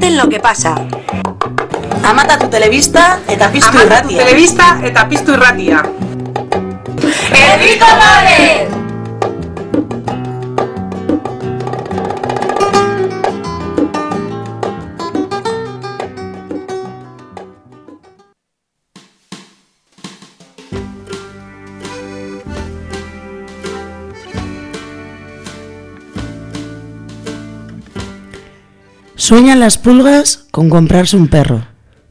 cuenten lo que pasa. Amata tu televista eta piztu Amata tu irratia. telebista eta piztu irratia. ¡Herriko Lore! Sueñan las pulgas con comprarse un perro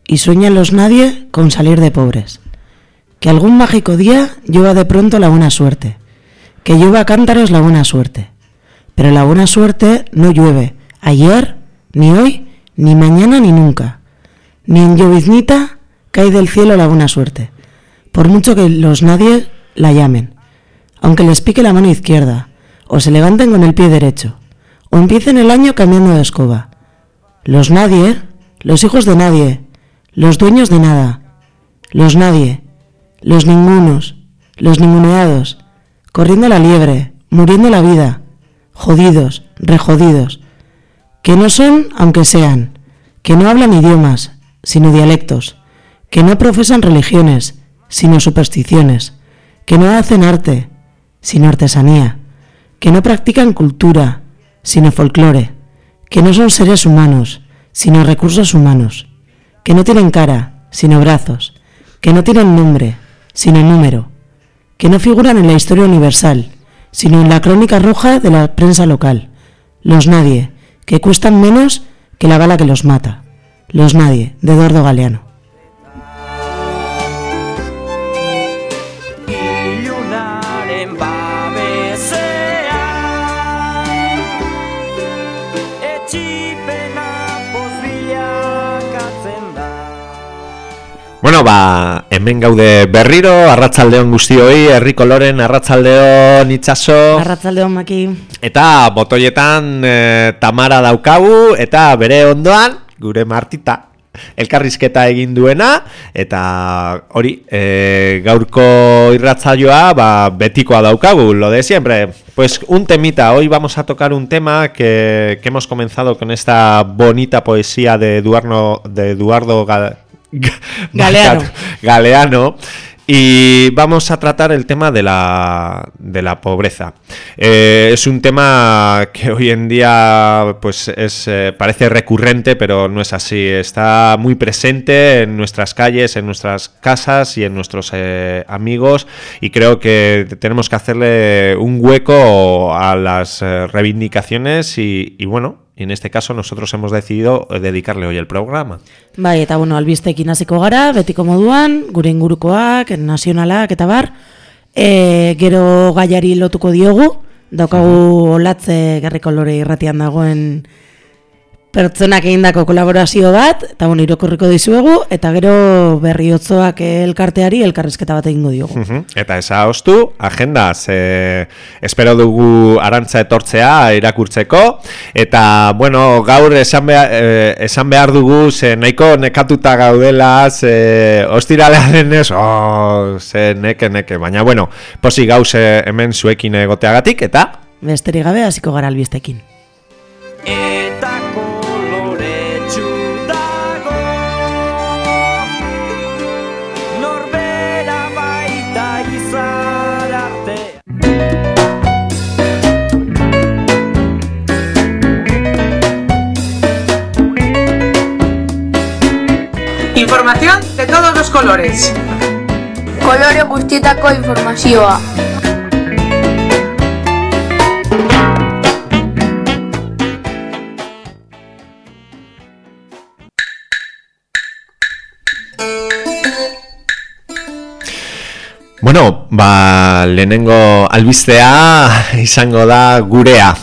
y sueñan los nadie con salir de pobres. Que algún mágico día llueva de pronto la buena suerte. Que llueva a cántaros la buena suerte. Pero la buena suerte no llueve ayer, ni hoy, ni mañana, ni nunca. Ni en lloviznita cae del cielo la buena suerte. Por mucho que los nadie la llamen. Aunque les pique la mano izquierda, o se levanten con el pie derecho, o empiecen el año cambiando de escoba. Los nadie, los hijos de nadie, los dueños de nada, los nadie, los ningunos, los ninguneados, corriendo la liebre, muriendo la vida, jodidos, rejodidos, que no son aunque sean, que no hablan idiomas, sino dialectos, que no profesan religiones, sino supersticiones, que no hacen arte, sino artesanía, que no practican cultura, sino folclore, que no son seres humanos, sino recursos humanos, que no tienen cara, sino brazos, que no tienen nombre, sino número, que no figuran en la historia universal, sino en la crónica roja de la prensa local, los nadie, que cuestan menos que la bala que los mata, los nadie, de Eduardo Galeano. Bueno, ba, hemen gaude berriro, arratzaldeon guztioi, herriko loren, arratzaldeon itxaso, Arratzaldeon maki. eta botoietan e, Tamara daukagu, eta bere ondoan, gure martita, elkarrizketa egin duena, eta hori, e, gaurko irratzaioa, ba, betikoa daukagu, lo de siempre. Pues un temita, hoy vamos a tocar un tema que, que hemos comenzado con esta bonita poesía de Eduardo, de Eduardo Ga- Ga- Galeano. Galeano. Y vamos a tratar el tema de la, de la pobreza. Eh, es un tema que hoy en día pues es, eh, parece recurrente, pero no es así. Está muy presente en nuestras calles, en nuestras casas y en nuestros eh, amigos. Y creo que tenemos que hacerle un hueco a las reivindicaciones y, y bueno, en este caso nosotros hemos decidido eh, dedicarle hoy el programa. Bai, eta bueno, albistekin hasiko gara, betiko moduan, gure ingurukoak, nazionalak eta bar. E, gero gaiari lotuko diogu, daukagu olatze gerriko lore irratian dagoen pertsonak egindako kolaborazio bat, eta bueno, irokorriko dizuegu, eta gero berriotzoak elkarteari elkarrizketa bat egingo diogu. Mhm. Eta esa ostu, agenda, ze espero dugu arantza etortzea irakurtzeko, eta, bueno, gaur esan behar, eh, esan behar dugu, ze nahiko nekatuta gaudela, ze ostiralea denez, oh, ze neke, neke, baina, bueno, posi gauz eh, hemen zuekin egoteagatik, eta... Besterik gabe hasiko gara albistekin. Eta Información de todos los colores. kolore guztietako informazioa. Bueno, ba, lehenengo albistea izango da gurea.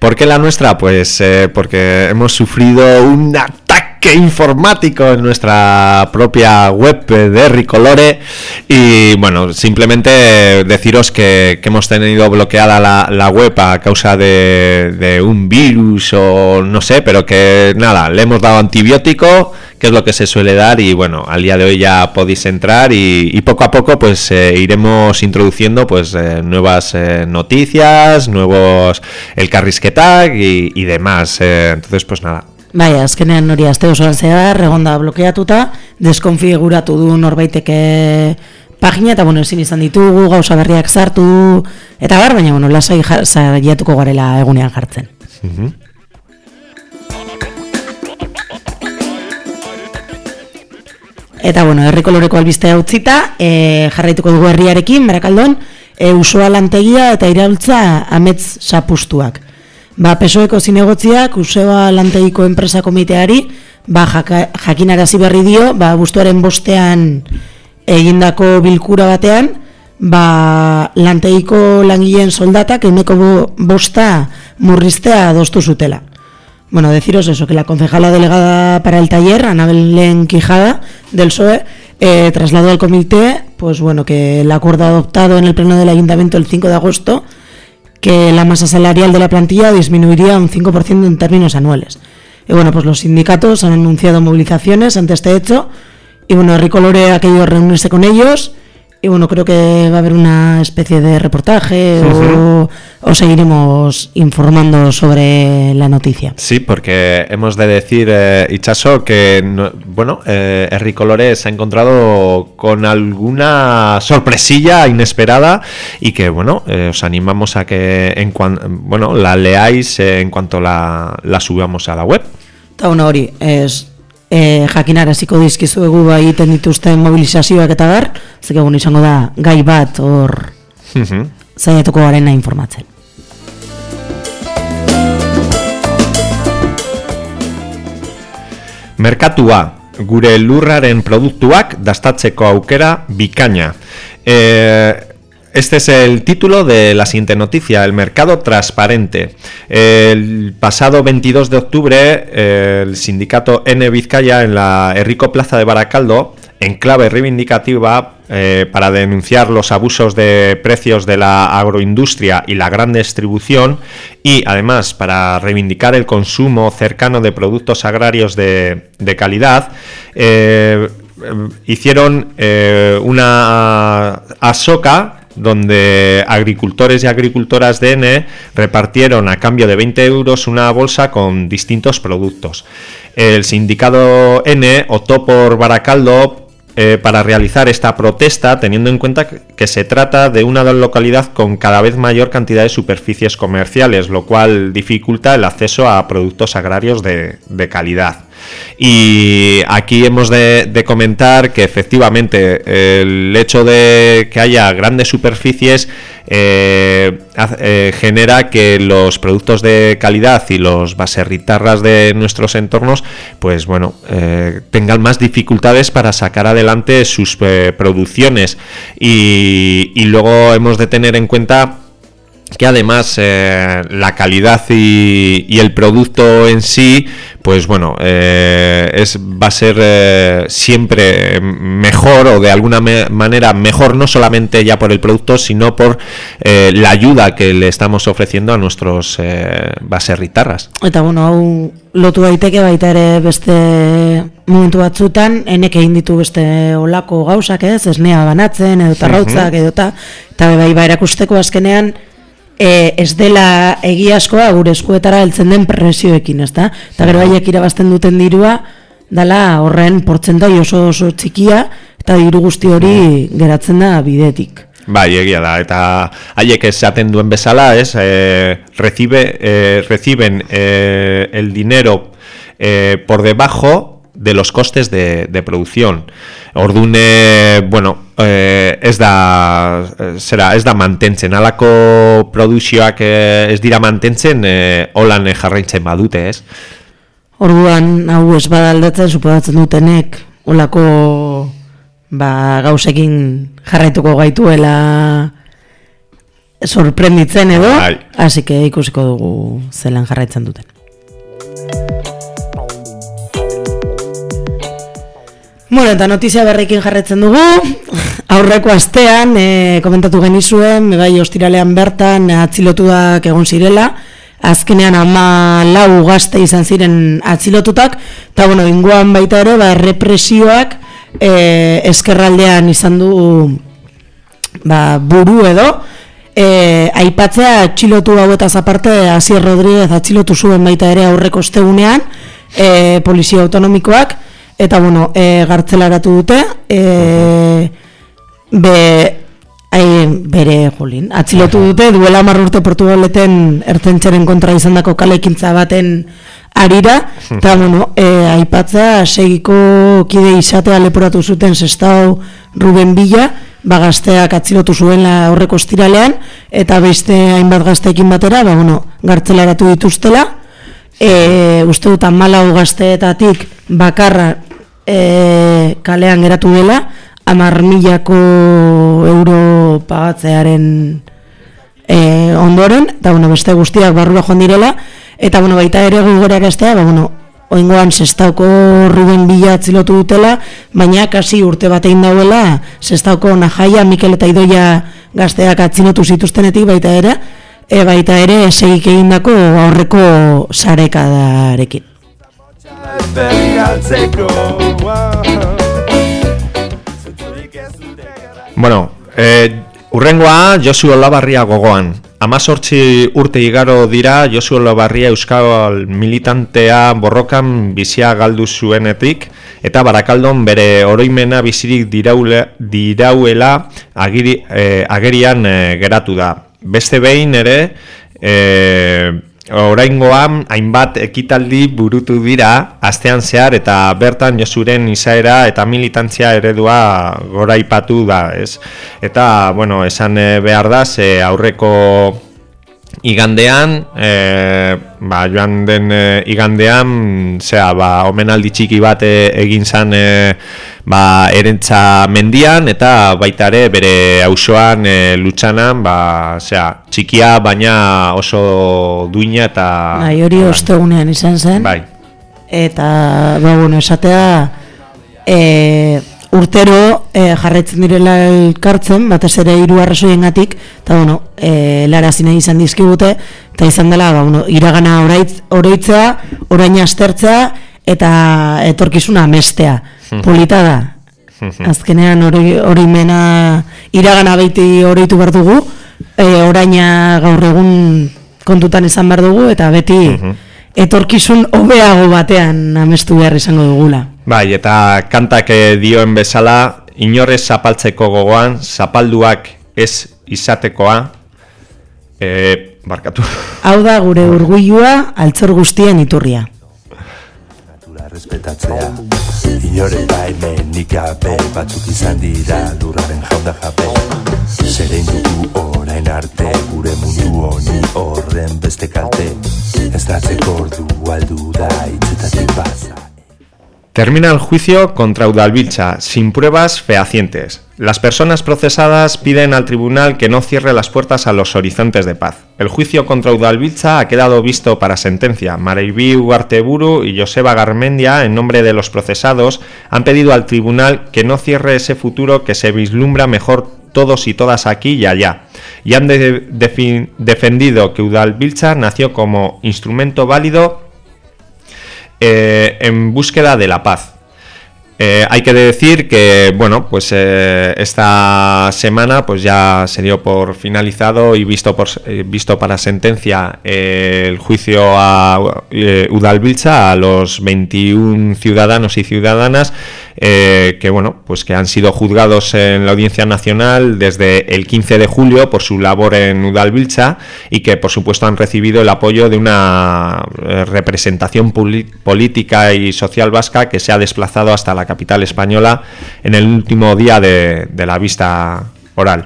¿Por qué la nuestra? Pues eh, porque hemos sufrido un ataque informático en nuestra propia web de Ricolore y bueno, simplemente deciros que, que hemos tenido bloqueada la, web a causa de, de un virus o no sé, pero que nada, le hemos dado antibiótico que es lo que se suele dar y bueno, al día de hoy ya podéis entrar y, poco a poco pues eh, iremos introduciendo pues eh, nuevas eh, noticias, nuevos el carrisquetag y, y demás. eh, entonces pues nada, Bai, azkenean hori aste osoan zehar, egonda blokeatuta, deskonfiguratu du norbaiteke pagina, eta bueno, ezin izan ditugu, gauza berriak sartu, eta bar, baina bueno, lasai ja- saiatuko garela egunean jartzen. Eta bueno, herri koloreko albistea utzita, e, jarraituko dugu herriarekin, barakaldon, e, usoa lantegia eta iraultza amets sapustuak. Ba, pesoeko zinegotziak, usoa lantegiko enpresa komiteari, ba, jakinarazi berri dio, ba, bustuaren bostean egindako bilkura batean, ba, lantegiko langileen soldatak euneko bo- bosta murriztea adostu zutela. Bueno, deciros eso, que la concejala delegada para el taller, Anabel Len Quijada, del PSOE, eh, trasladó al comité, pues bueno, que el acuerdo adoptado en el pleno del ayuntamiento el 5 de agosto, que la masa salarial de la plantilla disminuiría un 5% en términos anuales. Y bueno, pues los sindicatos han anunciado movilizaciones ante este hecho, y bueno, Ricolore ha querido reunirse con ellos, y bueno, creo que va a haber una especie de reportaje o, o seguiremos informando sobre la noticia. Sí, porque hemos de decir, eh, Ichaso, que no- bueno, eh, Henry Colores se ha encontrado con alguna sorpresilla inesperada y que bueno, eh, os animamos a que en cuan- bueno, la leáis eh, en cuanto la, la subamos a la web. Hori, ez, e, jakinaraziko dizkizuegu bai egiten dituzten mobilizazioak eta zeke bueno, izango da gai bat hor Ujú. zaiatuko garena informatzen. Merkatua, gure lurraren produktuak dastatzeko aukera bikaina. Eh, este es el título de la siguiente noticia, el mercado transparente. El pasado 22 de octubre, el sindicato N Vizcaya en la Errico Plaza de Baracaldo, en clave reivindicativa eh, para denunciar los abusos de precios de la agroindustria y la gran distribución y además para reivindicar el consumo cercano de productos agrarios de, calidad, eh, hicieron eh, una asoca donde agricultores y agricultoras de N repartieron a cambio de 20 euros una bolsa con distintos productos. El sindicato N optó por Baracaldo eh, para realizar esta protesta teniendo en cuenta que se trata de una localidad con cada vez mayor cantidad de superficies comerciales, lo cual dificulta el acceso a productos agrarios de calidad. Y aquí hemos de, comentar que efectivamente el hecho de que haya grandes superficies eh, eh, genera que los productos de calidad y los baserritarras de nuestros entornos, pues bueno, eh, tengan más dificultades para sacar adelante sus producciones. Y luego hemos de tener en cuenta que además eh, la calidad y, y el producto en sí, pues bueno, eh, es, va a ser eh, siempre mejor o de alguna me- manera mejor no solamente ya por el producto, sino por eh, la ayuda que le estamos ofreciendo a nuestros eh, baserritarras. Eta bueno, hau lotu daiteke baita ere beste momentu batzutan, enek egin ditu beste olako gauzak ez, esnea banatzen, edo tarrautzak, edo eta, eta bai ba erakusteko azkenean, e, ez dela egiazkoa gure eskuetara heltzen den presioekin, ezta? Eta gero haiek irabazten duten dirua, dala horren portzentai oso oso txikia, eta diru guzti hori geratzen da bidetik. Bai, egia da, eta haiek esaten duen bezala, ez, eh, recibe, eh, reciben eh, el dinero eh, por debajo de los costes de, de producción. Ordune, bueno, eh, ez da, eh, zera, ez da mantentzen, alako produzioak eh, ez dira mantentzen, eh, holan eh, jarraitzen badute, ez? Orduan, hau ez badaldatzen, suposatzen dutenek, olako ba, gauzekin jarraituko gaituela sorprenditzen edo, Bai. hasi que ikusiko dugu zelan jarraitzen duten. Bueno, eta notizia berrikin jarraitzen dugu, aurreko astean, e, komentatu genizuen, bai ostiralean bertan atzilotuak egon zirela, azkenean ama lau gazte izan ziren atzilotutak, eta bueno, inguan baita ere, ba, represioak e, eskerraldean izan du ba, buru edo, e, aipatzea atxilotu hauetaz aparte, Asier Rodríguez atxilotu zuen baita ere aurreko ostegunean, e, polizia autonomikoak, eta bueno, e, gartzelaratu dute, e, be, ai, bere jolin, atzilotu dute, duela hamar urte Portugaleten ertzentzaren kontra izandako kalekintza baten arira, eta bueno, e, aipatza segiko kide izatea leporatu zuten sestau Ruben Bila, ba gazteak atzilotu zuela aurreko estiralean, eta beste hainbat gazteekin batera, ba bueno, gartzelaratu dituztela, e, uste dut amalau gazteetatik bakarra e, kalean geratu dela, amar milako euro pagatzearen e, ondoren, eta bueno, beste guztiak barrua joan direla, eta bueno, baita ere gogorak estea, ba, bueno, oingoan sestauko Ruben Bila atzilotu dutela, baina kasi urte batein dauela, sestauko najaia, Mikel eta Idoia gazteak atzilotu zituztenetik baita ere, e, baita ere segik egindako aurreko sarekadarekin. Bueno, eh, urrengoa Josu Olabarria gogoan. Amazortzi urte igaro dira Josu Olabarria euskal militantea borrokan bizia galdu zuenetik eta barakaldon bere oroimena bizirik diraule, dirauela agiri, eh, agerian eh, geratu da. Beste behin ere, eh, oraingoan hainbat ekitaldi burutu dira astean zehar eta bertan Josuren izaera eta militantzia eredua goraipatu da, ez? Eta, bueno, esan eh, behar da, ze aurreko igandean, e, ba, joan den e, igandean, zera, ba, omenaldi txiki bat e, egin zan e, ba, erentza mendian, eta baita ere bere auzoan e, lutsanan, ba, zera, txikia, baina oso duina eta... Bai, hori ostegunean izan zen. Bai, eta ba, bueno, esatea e, urtero e, jarretzen direla elkartzen, batez ere hiru arrazoiengatik, eta bueno, e, larazi nahi izan dizkigute, eta izan dela, ba, bueno, iragana oraitz, oroitzea, orain astertzea, eta etorkizuna mestea. Polita da. Azkenean hori hori mena iragana beti oroitu behar dugu, e, oraina gaur egun kontutan izan behar dugu, eta beti etorkizun hobeago batean amestu behar izango dugula. Bai, eta kantak eh, dioen bezala, inorrez zapaltzeko gogoan, zapalduak ez izatekoa, e, barkatu. Hau da gure urguilua altzor guztien iturria. Natura respetatzea Inoren baimenik gabe Batzuk izan dira lurraren jaunda jabe Zerein dugu orain arte Gure mundu honi horren beste kalte Ez datzeko ordu aldu da Itzetatik baza Termina el juicio contra Udalbiltza, sin pruebas fehacientes. Las personas procesadas piden al tribunal que no cierre las puertas a los horizontes de paz. El juicio contra Udalbiltza ha quedado visto para sentencia. Mareibi Ugarteburu y Joseba Garmendia, en nombre de los procesados, han pedido al tribunal que no cierre ese futuro que se vislumbra mejor todos y todas aquí y allá. Y han defendido que Udalbiltza nació como instrumento válido eh, en búsqueda de la paz. Eh, hay que decir que, bueno, pues eh, esta semana pues ya se dio por finalizado y visto, por, eh, visto para sentencia el juicio a eh, Udalbiltza, a los 21 ciudadanos y ciudadanas que, bueno, pues que han sido juzgados en la Audiencia Nacional desde el 15 de julio por su labor en Udalbiltza y que, por supuesto, han recibido el apoyo de una representación política y social vasca que se ha desplazado hasta la capital española en el último día de, de la vista oral.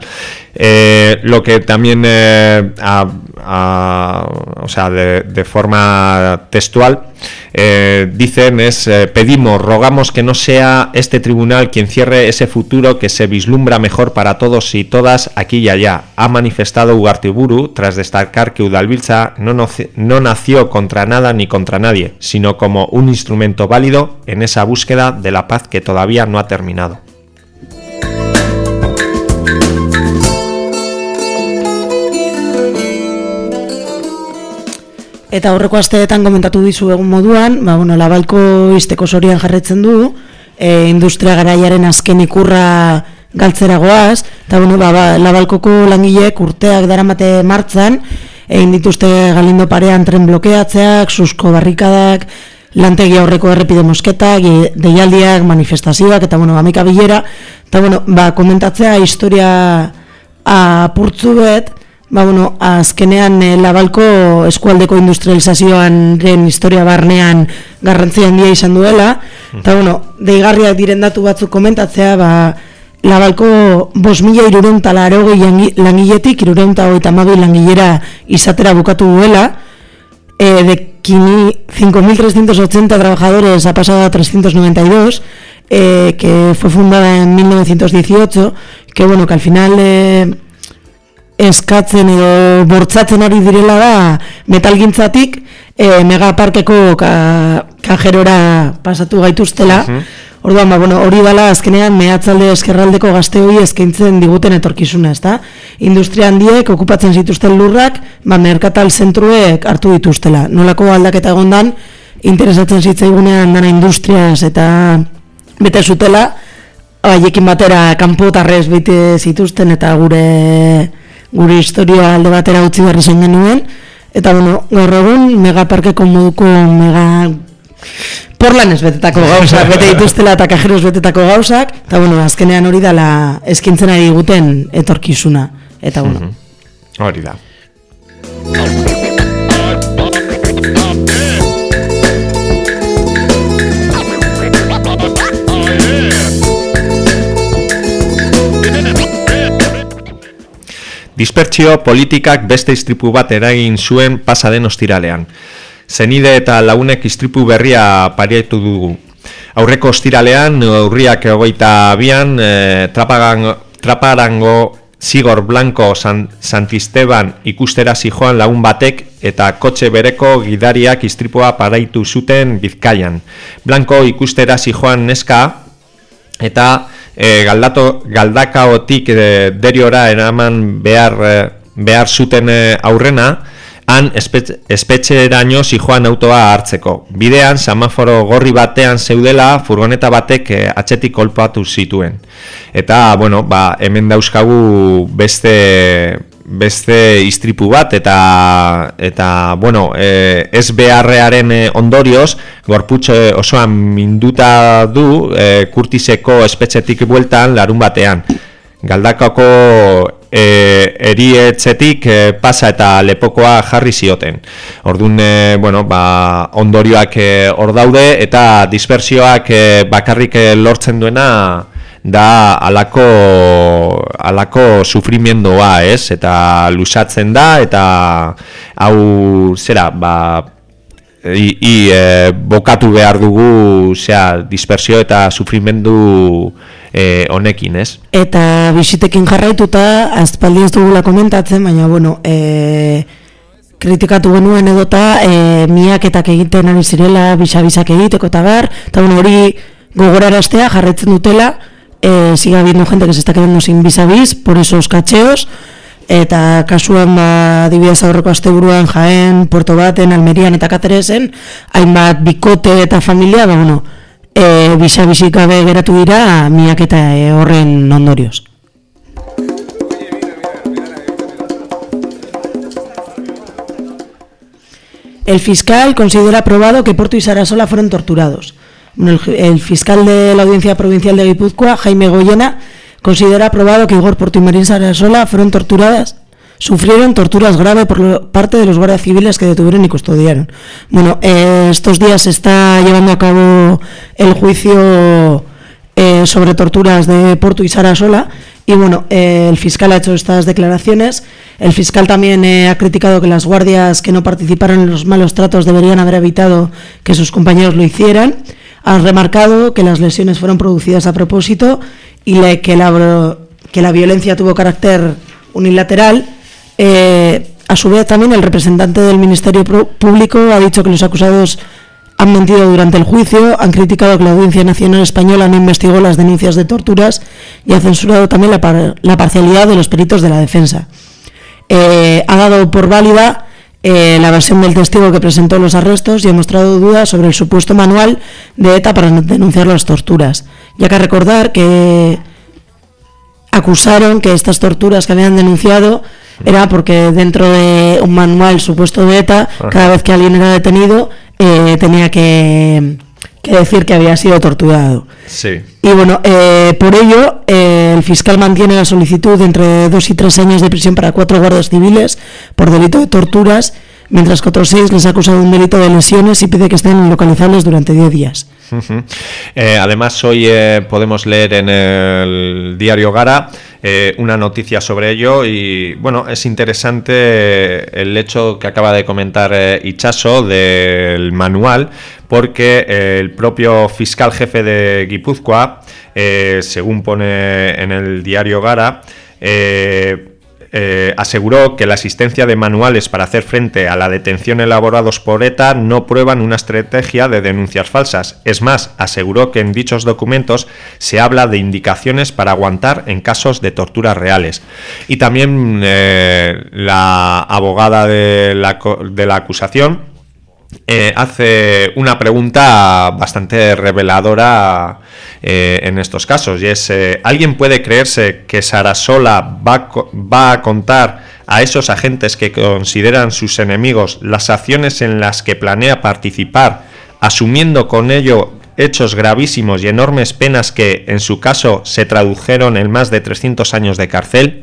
Eh, lo que también, eh, o sea, de, forma textual, eh, dicen es, pedimos, rogamos que no sea este tribunal quien cierre ese futuro que se vislumbra mejor para todos y todas aquí y allá. Ha manifestado Ugartiburu tras destacar que noce- no nació contra nada ni contra nadie, sino como un instrumento válido en esa búsqueda de la paz que todavía no ha terminado. Eta aurreko asteetan komentatu dizu egun moduan, ba, bueno, labalko izteko sorian jarretzen du, e, industria garaiaren azken ikurra galtzeragoaz, eta bueno, ba, ba, labalkoko langileek urteak daramate martzan, egin dituzte galindo parean tren blokeatzeak, susko barrikadak, lantegi aurreko errepide mosketak, e, deialdiak, manifestazioak, eta bueno, amika bilera, eta bueno, ba, komentatzea historia apurtzu bet, ba, bueno, azkenean e, labalko eskualdeko industrializazioan den historia barnean garrantzia handia izan duela, eta bueno, deigarriak diren datu batzuk komentatzea, ba, Labalko bos mila irureun talaro langiletik, irureun hogeita langilera izatera bukatu duela, eh, de 5.380 trabajadores ha pasado a 392, eh, que fue fundada en 1918, que bueno, que al final eh, eskatzen edo bortzatzen ari direla da metalgintzatik eh, megaparkeko ka, kajerora pasatu gaituztela, Orduan, ba, bueno, hori dala azkenean mehatzalde eskerraldeko gazte hori eskaintzen diguten etorkizuna, ezta? Industria handiek okupatzen zituzten lurrak, ba, merkatal zentruek hartu dituztela. Nolako aldaketa egondan, interesatzen zitzaigunean dana industriaz eta bete zutela, haiekin batera kanpotarrez bete zituzten eta gure gure historia alde batera utzi behar izan genuen. Eta, bueno, gaur egun, megaparkeko moduko mega porlan ez betetako gauzak, bete dituztela eta kajeros betetako gauzak, eta bueno, azkenean hori dala eskintzen ari guten etorkizuna, eta bueno. Mhm. Hori da. Dispertsio politikak beste istripu bat eragin zuen pasaden ostiralean. Zenide eta launek istripu berria pariatu dugu. Aurreko ostiralean, urriak egoita abian, e, traparango zigor blanko San, Santisteban ikustera zijoan lagun batek eta kotxe bereko gidariak istripua paraitu zuten bizkaian. Blanko ikustera zijoan neska eta e, galdato, galdakaotik e, deriora eraman behar, e, behar zuten aurrena, han espetxeraino zijoan autoa hartzeko. Bidean, samaforo gorri batean zeudela, furgoneta batek eh, atxetik kolpatu zituen. Eta, bueno, ba, hemen dauzkagu beste beste istripu bat eta eta bueno, e, ez beharrearen eh, ondorioz gorputxo osoan minduta du e, kurtiseko espetxetik bueltan larun batean. Galdakako e, erietzetik e, pasa eta lepokoa jarri zioten. Orduan, e, bueno, ba, ondorioak e, hor daude eta dispersioak e, bakarrik e, lortzen duena da alako, alako sufrimendoa, ez? Eta lusatzen da eta hau zera, ba, i, i e, bokatu behar dugu zera, dispersio eta sufrimendu e, honekin, ez? Eta bisitekin jarraituta, azpaldi ez dugula komentatzen, baina, bueno, e, kritikatu genuen edota, e, miaketak egiten ari zirela, bisa-bisak egiteko eta bar, eta bueno, hori gogoraraztea jarraitzen dutela, e, siga habiendo gente que se está quedando sin bisa-bis, por esos cacheos, eta kasuan ba dibidez aurreko asteburuan Jaen, Puerto Baten, Almerian eta Kateresen, hainbat bikote eta familia, ba bueno, e, bisa gabe geratu dira miak eta e, horren ondorioz. El fiscal considera probado que Porto y Sarasola fueron torturados. El, fiscal de la Audiencia Provincial de Guipúzcoa, Jaime Goyena, considera probado que Igor Porto y Marín Sarasola fueron torturadas sufrieron torturas graves por parte de los guardias civiles que detuvieron y custodiaron. Bueno, eh, estos días se está llevando a cabo el juicio eh, sobre torturas de Porto y Sarasola y bueno, eh, el fiscal ha hecho estas declaraciones. El fiscal también ha criticado que las guardias que no participaron en los malos tratos deberían haber evitado que sus compañeros lo hicieran. Ha remarcado que las lesiones fueron producidas a propósito y que, la, que la violencia tuvo carácter unilateral eh, a su vez, también el representante del Ministerio Público ha dicho que los acusados han mentido durante el juicio, han criticado que la Audiencia Nacional Española no investigó las denuncias de torturas y ha censurado también la, parcialidad de los peritos de la defensa. Eh, ha dado por válida eh, la versión del testigo que presentó los arrestos y ha mostrado dudas sobre el supuesto manual de ETA para denunciar las torturas, ya que recordar que acusaron que estas torturas que habían denunciado era porque dentro de un manual supuesto de ETA, cada vez que alguien era detenido, eh, tenía que, que decir que había sido torturado. Sí. Y bueno, eh, por ello, eh, el fiscal mantiene la solicitud de entre dos y tres años de prisión para cuatro guardias civiles por delito de torturas, mientras que otros seis les ha acusado de un delito de lesiones y pide que estén localizables durante diez días. Eh, además, hoy eh, podemos leer en el diario Gara eh, una noticia sobre ello y, bueno, es interesante el hecho que acaba de comentar Ichaso del manual, porque el propio fiscal jefe de Guipúzcoa, según pone en el diario Gara, eh, eh, aseguró que la existencia de manuales para hacer frente a la detención elaborados por ETA no prueban una estrategia de denuncias falsas. Es más, aseguró que en dichos documentos se habla de indicaciones para aguantar en casos de torturas reales. Y también eh, la abogada de la, de la acusación eh, hace una pregunta bastante reveladora eh, en estos casos y es eh, ¿alguien puede creerse que Sarasola va, va a contar a esos agentes que consideran sus enemigos las acciones en las que planea participar asumiendo con ello hechos gravísimos y enormes penas que en su caso se tradujeron en más de 300 años de cárcel?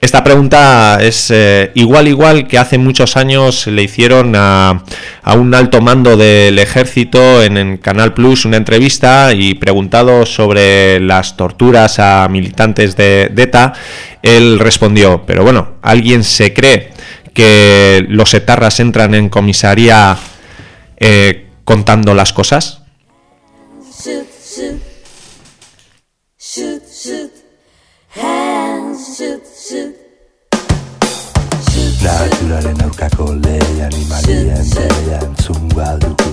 Esta pregunta es eh, igual igual que hace muchos años le hicieron a, a un alto mando del ejército en, en Canal Plus una entrevista y preguntado sobre las torturas a militantes de, ETA, él respondió, pero bueno, ¿alguien se cree que los etarras entran en comisaría eh, contando las cosas? Shoot, shoot, shoot, shoot, hands, shoot, shoot. Naturaren aurkako lehen animalien berean zunga dugu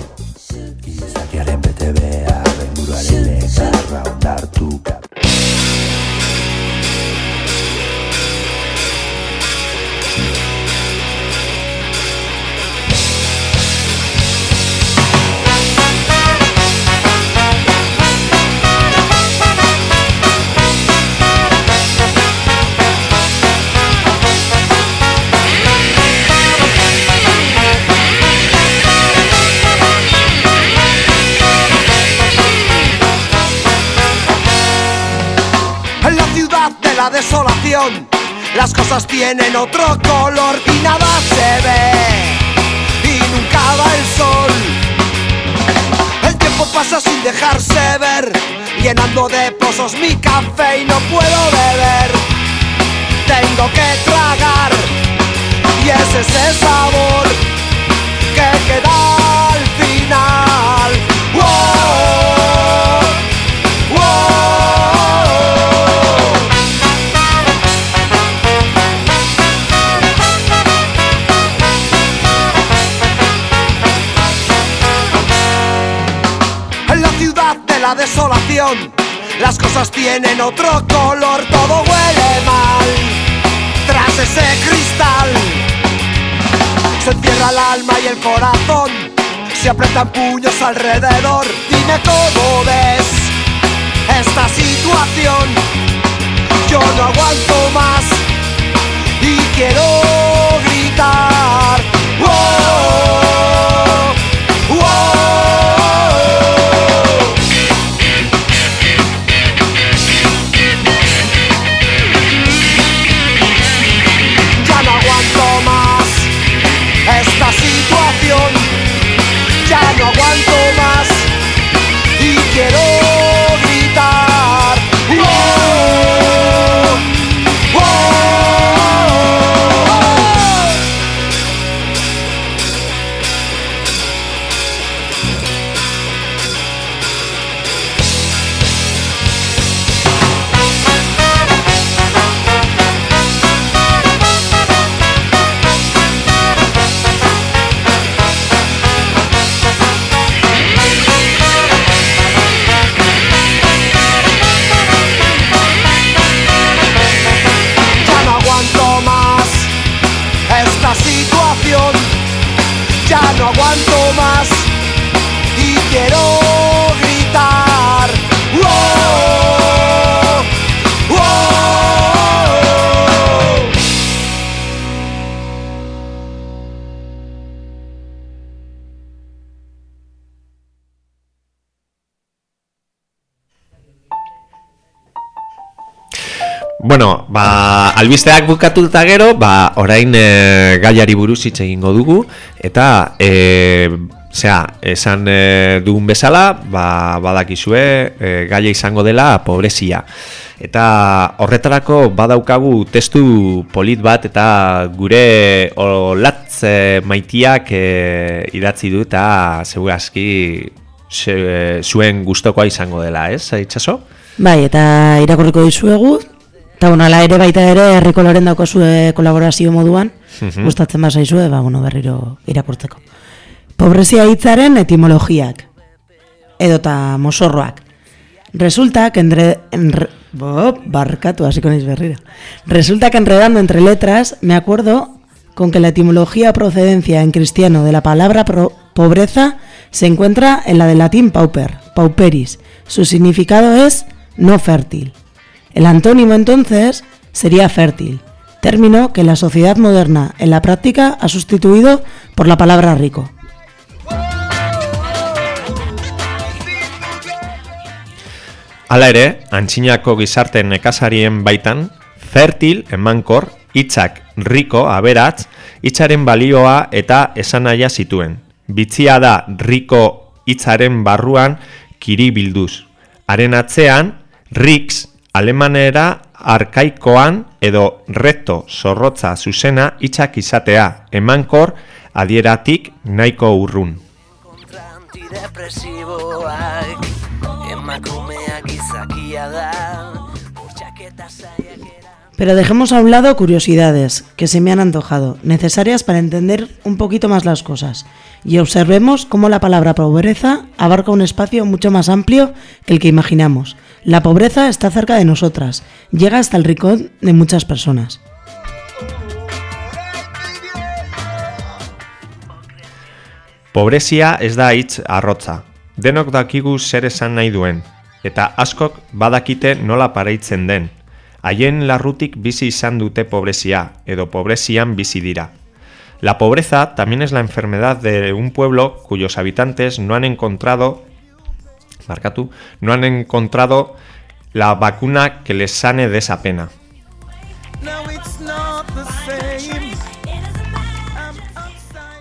Izakiaren bete behar buruaren ekarra ondartu la desolación, las cosas tienen otro color y nada se ve. Y nunca va el sol. El tiempo pasa sin dejarse ver, llenando de pozos mi café y no puedo beber. Tengo que tragar y es ese sabor que queda la desolación, las cosas tienen otro color, todo huele mal. Tras ese cristal, se encierra el alma y el corazón, se apretan puños alrededor. Dime cómo ves esta situación. Yo no aguanto más y quiero gritar. Ba, albisteak bukatu eta gero, ba, orain e, gaiari buruz hitz egingo dugu, eta, e, zera, esan e, dugun bezala, ba, badakizue, e, gaia izango dela pobrezia. Eta horretarako badaukagu testu polit bat eta gure olatz e, maitiak e, idatzi du eta segurazki zuen gustokoa izango dela, ez, itxaso? Bai, eta irakurriko dizuegu, Eta bueno, ala ere baita ere herriko loren dauko zue kolaborazio moduan, Mhm. gustatzen basa izue, ba, bueno, berriro irakurtzeko. Pobrezia hitzaren etimologiak, edota mosorroak. Resulta que entre... Enre, bo, barkatu, hasiko naiz berriro. Resulta que enredando entre letras, me acuerdo con que la etimología o procedencia en cristiano de la palabra pro- pobreza se encuentra en la del latín pauper, pauperis. Su significado es no fértil. El antónimo entonces sería fértil, término que la sociedad moderna en la práctica ha sustituido por la palabra rico. Hala ere, antxinako gizarte nekazarien baitan, fertil, emankor, hitzak riko, aberatz, hitzaren balioa eta esanaia zituen. Bitzia da riko hitzaren barruan kiri bilduz. Haren atzean, rix, alemanera arkaikoan edo reto zorrotza zuzena hitzak izatea, emankor, adieratik nahiko urrun. Pero dejemos a un lado curiosidades que se me han antojado, necesarias para entender un poquito más las cosas, y observemos cómo la palabra pobreza abarca un espacio mucho más amplio que el que imaginamos. La pobreza está cerca de nosotras, llega hasta el rincón de muchas personas. Pobrezia ez da hitz arrotza. Denok dakigu zer esan nahi duen, eta askok badakite nola paraitzen den. Haien larrutik bizi izan dute pobrezia, edo pobrezian bizi dira. La pobreza también es la enfermedad de un pueblo cuyos habitantes no han encontrado, marcatu, no han encontrado la vacuna que les sane de esa pena.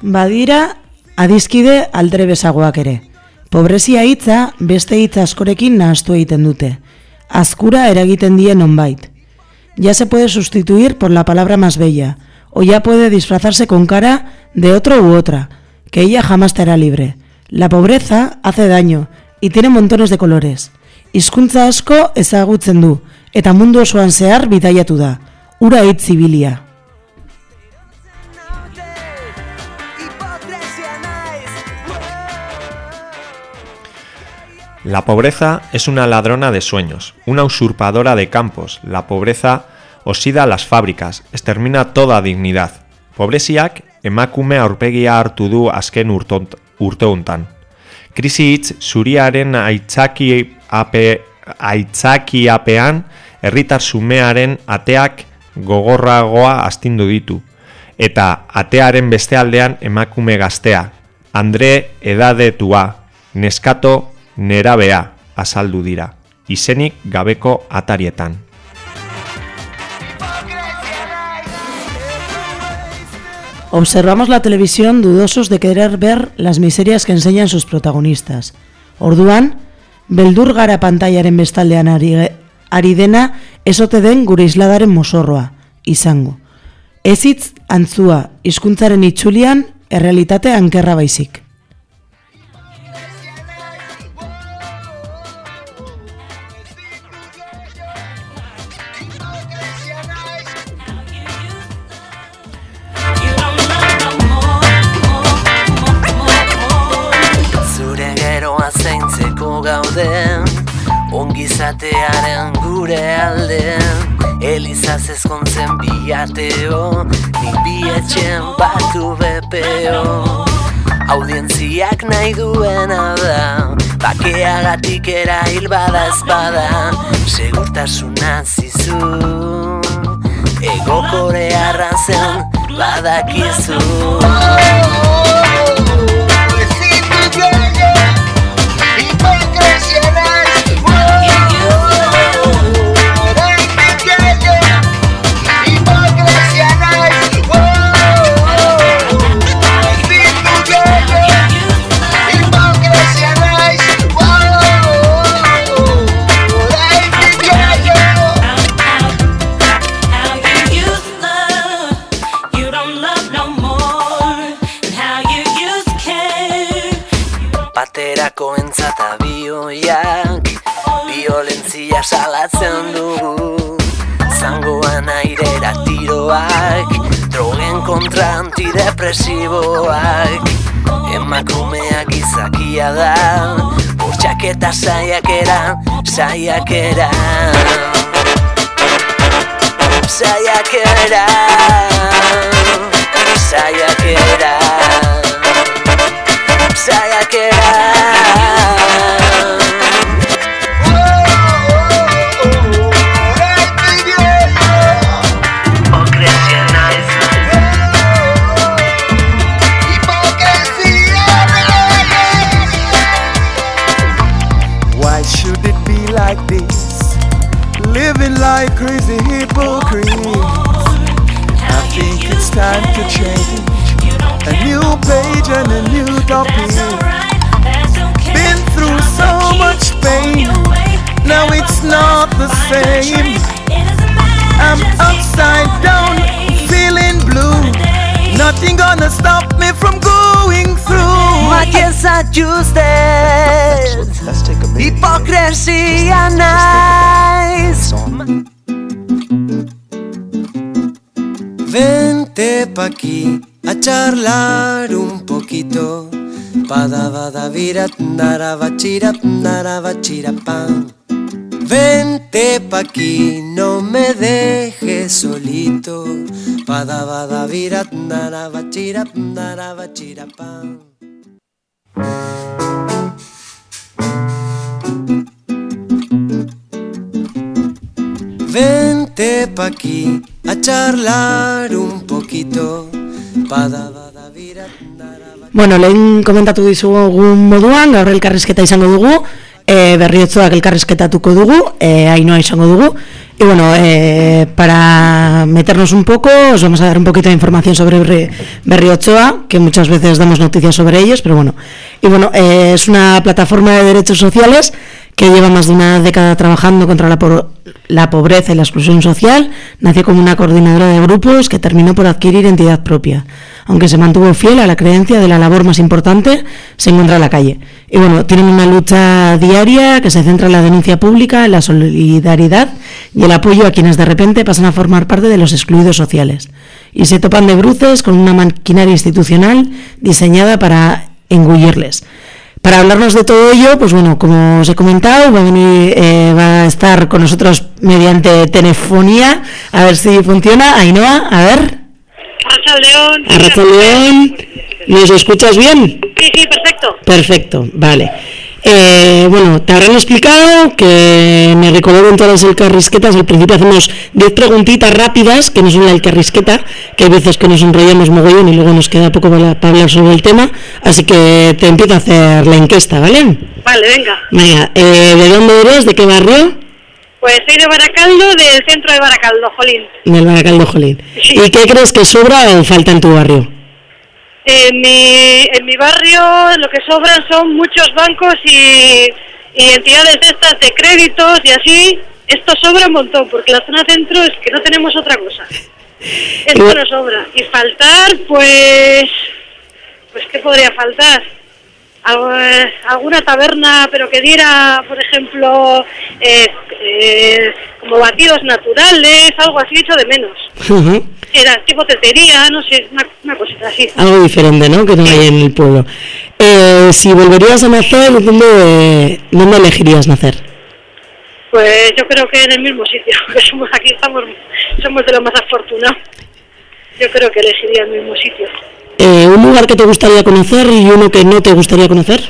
Badira, adizkide aldre bezagoak ere. Pobrezia hitza beste hitz askorekin nahastu egiten dute. Azkura eragiten die nonbait. Ya se puede sustituir por la palabra más bella, o ya puede disfrazarse con cara de otro u otra, que ella jamás te hará libre. La pobreza hace daño y tiene montones de colores. Hizkuntza asko ezagutzen du, eta mundu osoan zehar bidaiatu da. Ura hitz. La pobreza es una ladrona de sueños, una usurpadora de campos. La pobreza oxida las fábricas, extermina toda dignidad. Pobreziak emakume aurpegia hartu du azken hontan. Krisi hitz zuriaren aitzaki ape, aitzakiapean herritar sumearen ateak gogorragoa astindu ditu. Eta atearen beste aldean emakume gaztea, Andre edadetua, neskato nerabea azaldu dira, izenik gabeko atarietan. Observamos la televisión dudosos de querer ver las miserias que enseñan sus protagonistas. Orduan, beldur gara pantailaren bestaldean ari, ari dena esote den gure isladaren mosorroa, izango. Ezitz antzua, hizkuntzaren itxulian, errealitate ankerra baizik. Gauden Ongizatearen gure aldean Elizaz ezkontzen biateo Nik bietxen batu bepeo. Audientziak nahi duena da Bakeagatik erail bada espada Segurtasuna zizu Ego korearra zen badakizu Makers Begirako entzata bioiak Violentzia salatzen dugu. Zangoan airera tiroak Drogen kontra antidepresiboak. Emakumeak izakia da Bortxak eta saiakera, saiakera. Saiakera. Saiakera Should it be like this? Living like crazy hypocrites. I think it's time to change. A new page and a new same. I'm upside down, feeling blue. Nothing gonna stop me from going through. My kids are this. Hypocrisy and lies. Vente pa' aquí a charlar un poquito. Padavada virat, narava chirap, narava chirapam. Vente pa' aquí, no me dejes solito. Pada bada virat nara bachira nara bachira pam. Vente pa' aquí a charlar un poquito. Pada bada virat Bueno, lehen komentatu dizugun moduan, gaur elkarrizketa izango dugu, e, berriotzoak elkarrizketatuko dugu, e, ainoa izango dugu, y bueno, e, para meternos un poco, os vamos a dar un poquito de información sobre Berri- Berriotzoa, que muchas veces damos noticias sobre ellos, pero bueno, y bueno, eh, es una plataforma de derechos sociales que lleva más de una década trabajando contra la, la pobreza y la exclusión social, nació como una coordinadora de grupos que terminó por adquirir entidad propia. Aunque se mantuvo fiel a la creencia de la labor más importante, se encuentra en la calle. Y bueno, tienen una lucha diaria que se centra en la denuncia pública, en la solidaridad y el apoyo a quienes de repente pasan a formar parte de los excluidos sociales. Y se topan de bruces con una maquinaria institucional diseñada para engullirles. Para hablarnos de todo ello, pues bueno, como os he comentado, va a venir, eh, va a estar con nosotros mediante telefonía, a ver si funciona. Ainhoa, a ver. León. León, ¿nos escuchas bien? Sí, sí, perfecto. Perfecto, vale. Eh, bueno, te habrán explicado que me recordaron todas las elcarrisquetas. Al principio hacemos 10 preguntitas rápidas, que no son la elcarrisqueta, que hay veces que nos enrollamos mogollón y luego nos queda poco para, para hablar sobre el tema. Así que te empiezo a hacer la encuesta, ¿vale? Vale, venga. Venga, eh, ¿de dónde eres? ¿De qué barrio? Pues soy de Baracaldo, del centro de Baracaldo, Jolín. Del Baracaldo Jolín. ¿Y qué crees que sobra o falta en tu barrio? En mi, en mi barrio lo que sobran son muchos bancos y, y entidades de estas de créditos y así. Esto sobra un montón, porque la zona centro es que no tenemos otra cosa. Esto no sobra. Y faltar, pues... Pues, ¿qué podría faltar? Eh, alguna taberna, pero que diera, por ejemplo, eh, eh, como batidos naturales, algo así hecho de menos. Ujú. Era tipo tetería, no sé, una, una cosita así. Algo diferente, ¿no? Que no hay en el pueblo. Eh, si volverías a nacer, ¿dónde, ¿dónde elegirías nacer? Pues yo creo que en el mismo sitio, que somos aquí estamos, somos de los más afortunados. Yo creo que elegiría el mismo sitio. Eh, ¿Un lugar que te gustaría conocer y uno que no te gustaría conocer?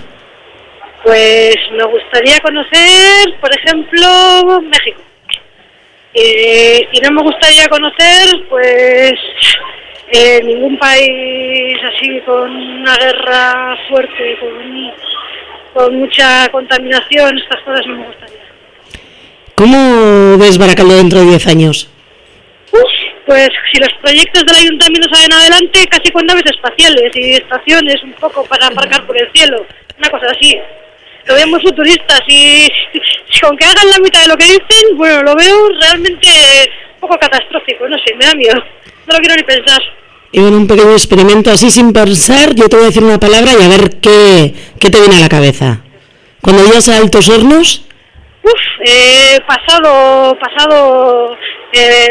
Pues me gustaría conocer, por ejemplo, México. Eh, y no me gustaría conocer, pues, eh, ningún país así con una guerra fuerte, con, con mucha contaminación, estas cosas no me gustaría. ¿Cómo ves Baracaldo dentro de 10 años? Pues si los proyectos del ayuntamiento salen adelante, casi con naves espaciales y estaciones un poco para aparcar por el cielo, una cosa así. Lo veo muy futurista, si, si aunque hagan la mitad de lo que dicen, bueno, lo veo realmente un poco catastrófico, no sé, me da miedo, no lo quiero ni pensar. Y bueno, un pequeño experimento así sin pensar, yo te voy a decir una palabra y a ver qué, qué te viene a la cabeza. Cuando llegas a Altos Hornos, Uf, eh, pasado, pasado, eh,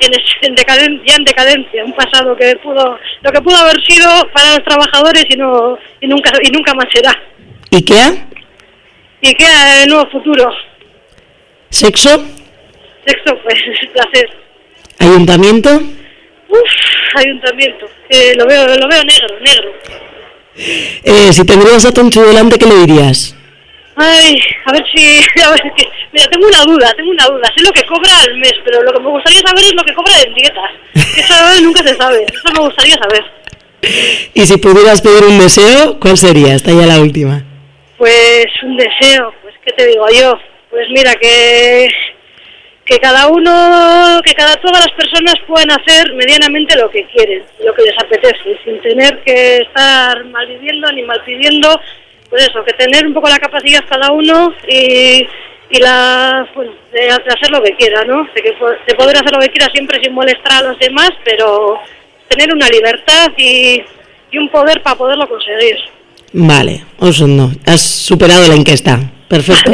en, en ya en decadencia, un pasado que pudo, lo que pudo haber sido para los trabajadores y no, y nunca, y nunca más será. IKEA, queda el nuevo futuro. sexo, Sexto, pues, placer. ayuntamiento, Uf, ayuntamiento. Eh, lo veo, lo veo negro, negro. eh, si tendrías a Tonchu delante, ¿qué le dirías? Ay, a ver si, a ver si, mira, tengo una duda, tengo una duda. Sé lo que cobra al mes, pero lo que me gustaría saber es lo que cobra en dietas. Eso nunca se sabe, eso me gustaría saber. Y si pudieras pedir un deseo, ¿cuál sería? Está ya la última. Pues un deseo, pues qué te digo yo. Pues mira que que cada uno, que cada todas las personas puedan hacer medianamente lo que quieren, lo que les apetece, sin tener que estar mal viviendo ni mal pidiendo, pues eso, que tener un poco la capacidad cada uno y, y la, bueno, de, hacer lo que quiera, ¿no? De, que, de poder hacer lo que quiera siempre sin molestar a los demás, pero tener una libertad y, y un poder para poderlo conseguir. Vale, Osondo, has superado la encuesta. Perfecto.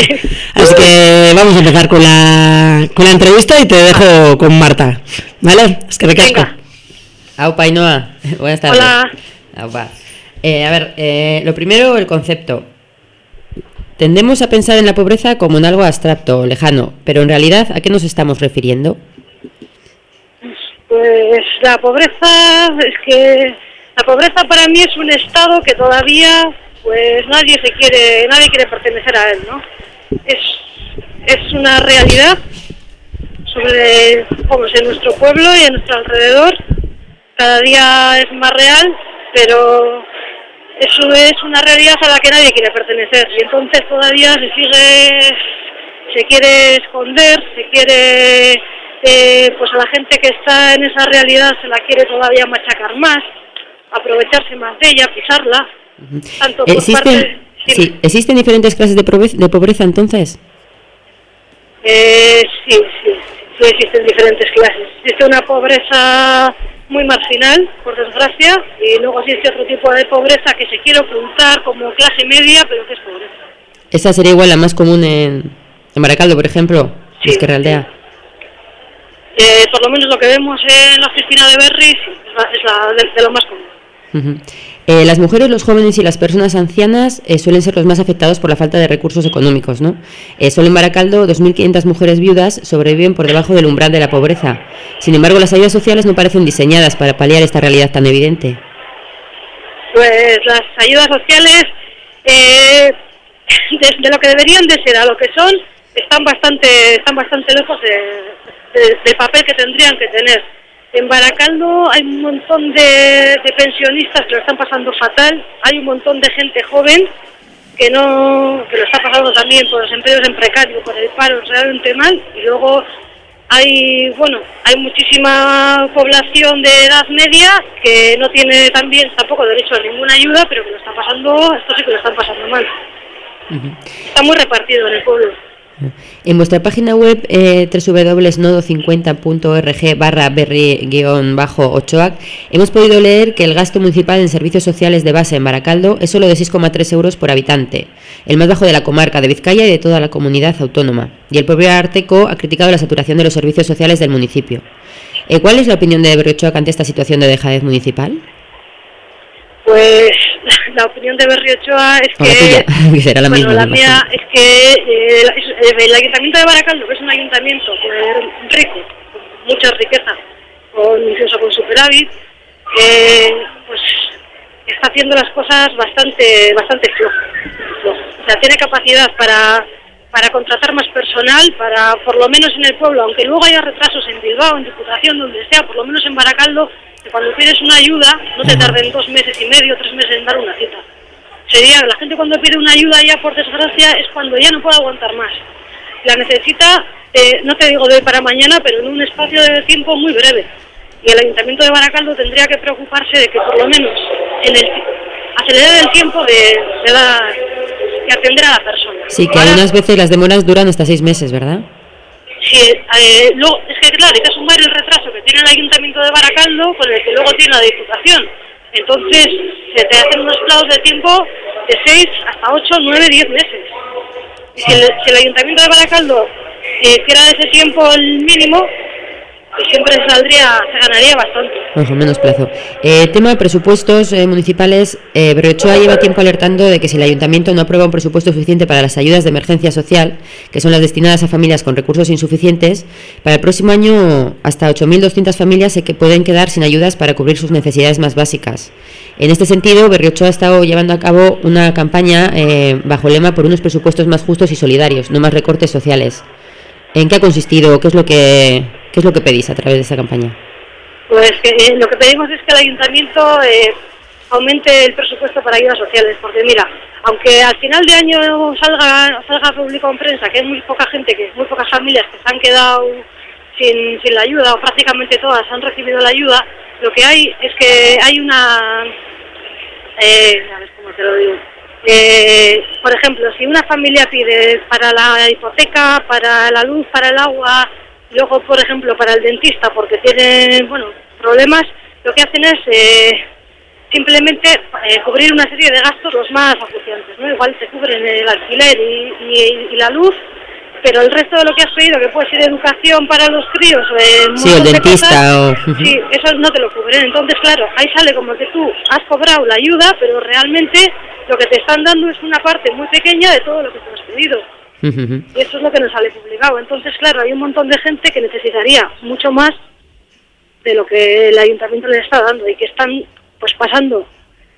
Así que vamos a empezar con la, con la entrevista y te dejo con Marta. ¿Vale? Es que recasco. Aupa Ainhoa, buenas tardes. Hola. Aupa. Eh, a ver, eh, lo primero, el concepto. Tendemos a pensar en la pobreza como en algo abstracto, lejano, pero en realidad, ¿a qué nos estamos refiriendo? Pues la pobreza es que pobreza para mí es un estado que todavía pues nadie se quiere nadie quiere pertenecer a él, ¿no? Es es una realidad sobre en nuestro pueblo y en nuestro alrededor. Cada día es más real, pero eso es una realidad a la que nadie quiere pertenecer. Y entonces todavía se sigue se quiere esconder, se quiere eh, pues a la gente que está en esa realidad se la quiere todavía machacar más, aprovecharse más de ella, pisarla, tanto por ¿Existen, parte sí, ¿Existen diferentes clases de pobreza, de pobreza entonces? Eh, sí, sí, sí, existen diferentes clases. Existe una pobreza muy marginal, por desgracia, y luego existe otro tipo de pobreza que se quiere ocultar como clase media, pero que es pobreza. Esa sería igual la más común en, en Baracaldo, por ejemplo, sí, que Aldea. Eh, por lo menos lo que vemos en la oficina de Berry es, la, es la de, de lo más común. Eh, las mujeres, los jóvenes y las personas ancianas eh, suelen ser los más afectados por la falta de recursos económicos, ¿no? Eh, solo en Baracaldo, 2.500 mujeres viudas sobreviven por debajo del umbral de la pobreza. Sin embargo, las ayudas sociales no parecen diseñadas para paliar esta realidad tan evidente. Pues las ayudas sociales, eh, de, lo que deberían de ser a lo que son, están bastante, están bastante lejos de- del papel que tendrían que tener. En Baracaldo hay un montón de, de pensionistas que lo están pasando fatal, hay un montón de gente joven que no que lo está pasando también por los empleos en precario, por el paro realmente mal, y luego hay bueno hay muchísima población de edad media que no tiene también tampoco derecho a ninguna ayuda, pero que lo está pasando, esto sí que lo están pasando mal. Está muy repartido en el pueblo. En vuestra página web eh, www.nodo50.org barra berri-ochoac hemos podido leer que el gasto municipal en servicios sociales de base en Baracaldo es solo de 6,3 euros por habitante, el más bajo de la comarca de Vizcaya y de toda la comunidad autónoma. Y el propio Arteco ha criticado la saturación de los servicios sociales del municipio. Eh, ¿Cuál es la opinión de Berriochoac ante esta situación de dejadez municipal? Pues la opinión de Berrio Ochoa es la que tuya, que será la bueno, misma. la mía es que eh, el ayuntamiento de Baracaldo, que es un ayuntamiento rico, con mucha riqueza, con incluso con superávit, eh, pues está haciendo las cosas bastante bastante flojo. O sea, tiene capacidad para para contratar más personal, para por lo menos en el pueblo, aunque luego haya retrasos en Bilbao, en Diputación, donde sea, por lo menos en Baracaldo, cuando pides una ayuda no te tarden dos meses y medio, tres meses en dar una cita. Sería, la gente cuando pide una ayuda ya por desgracia es cuando ya no puede aguantar más. La necesita, eh, no te digo de hoy para mañana, pero en un espacio de tiempo muy breve. Y el Ayuntamiento de Baracaldo tendría que preocuparse de que por lo menos en el, acelerar el tiempo de, de, dar- de atender a la persona. Sí, que algunas veces las demoras duran hasta seis meses, ¿verdad? Si, eh, luego, es que claro, hay que sumar el retraso que tiene el Ayuntamiento de Baracaldo con el que luego tiene la Diputación. Entonces, se te hacen unos plazos de tiempo de 6 hasta 8, 9, 10 meses. Si el, si el Ayuntamiento de Baracaldo eh, ese tiempo el mínimo, siempre saldría, se ganaría bastante. Más o menos plazo. Eh, tema de presupuestos eh, municipales. Eh, Berrochoa lleva tiempo alertando de que si el ayuntamiento no aprueba un presupuesto suficiente para las ayudas de emergencia social, que son las destinadas a familias con recursos insuficientes, para el próximo año hasta 8.200 familias se que pueden quedar sin ayudas para cubrir sus necesidades más básicas. En este sentido, Berriochoa ha estado llevando a cabo una campaña eh, bajo el lema por unos presupuestos más justos y solidarios, no más recortes sociales. ¿En qué ha consistido? ¿Qué es lo que, qué es lo que pedís a través de esta campaña? Pues eh, lo que pedimos es que el ayuntamiento eh, aumente el presupuesto para ayudas sociales, porque mira, aunque al final de año salga salga público en prensa que es muy poca gente, que muy pocas familias que se han quedado sin, sin la ayuda o prácticamente todas han recibido la ayuda, lo que hay es que hay una eh, a ver cómo te lo digo. Eh, por ejemplo, si una familia pide para la hipoteca, para la luz, para el agua, luego, por ejemplo, para el dentista, porque tienen, bueno, problemas, lo que hacen es eh, simplemente eh, cubrir una serie de gastos los más acuciantes, ¿no? Igual te cubren el alquiler y- y la luz, pero el resto de lo que has pedido, que puede ser educación para los críos, eh, Sí, el dentista cosas, o-. Sí, eso no te lo cubren. Entonces, claro, ahí sale como que tú has cobrado la ayuda, pero realmente lo que te están dando es una parte muy pequeña de todo lo que tú has pedido. Y eso es lo que nos sale publicado. Entonces, claro, hay un montón de gente que necesitaría mucho más de lo que el ayuntamiento le está dando y que están pues pasando.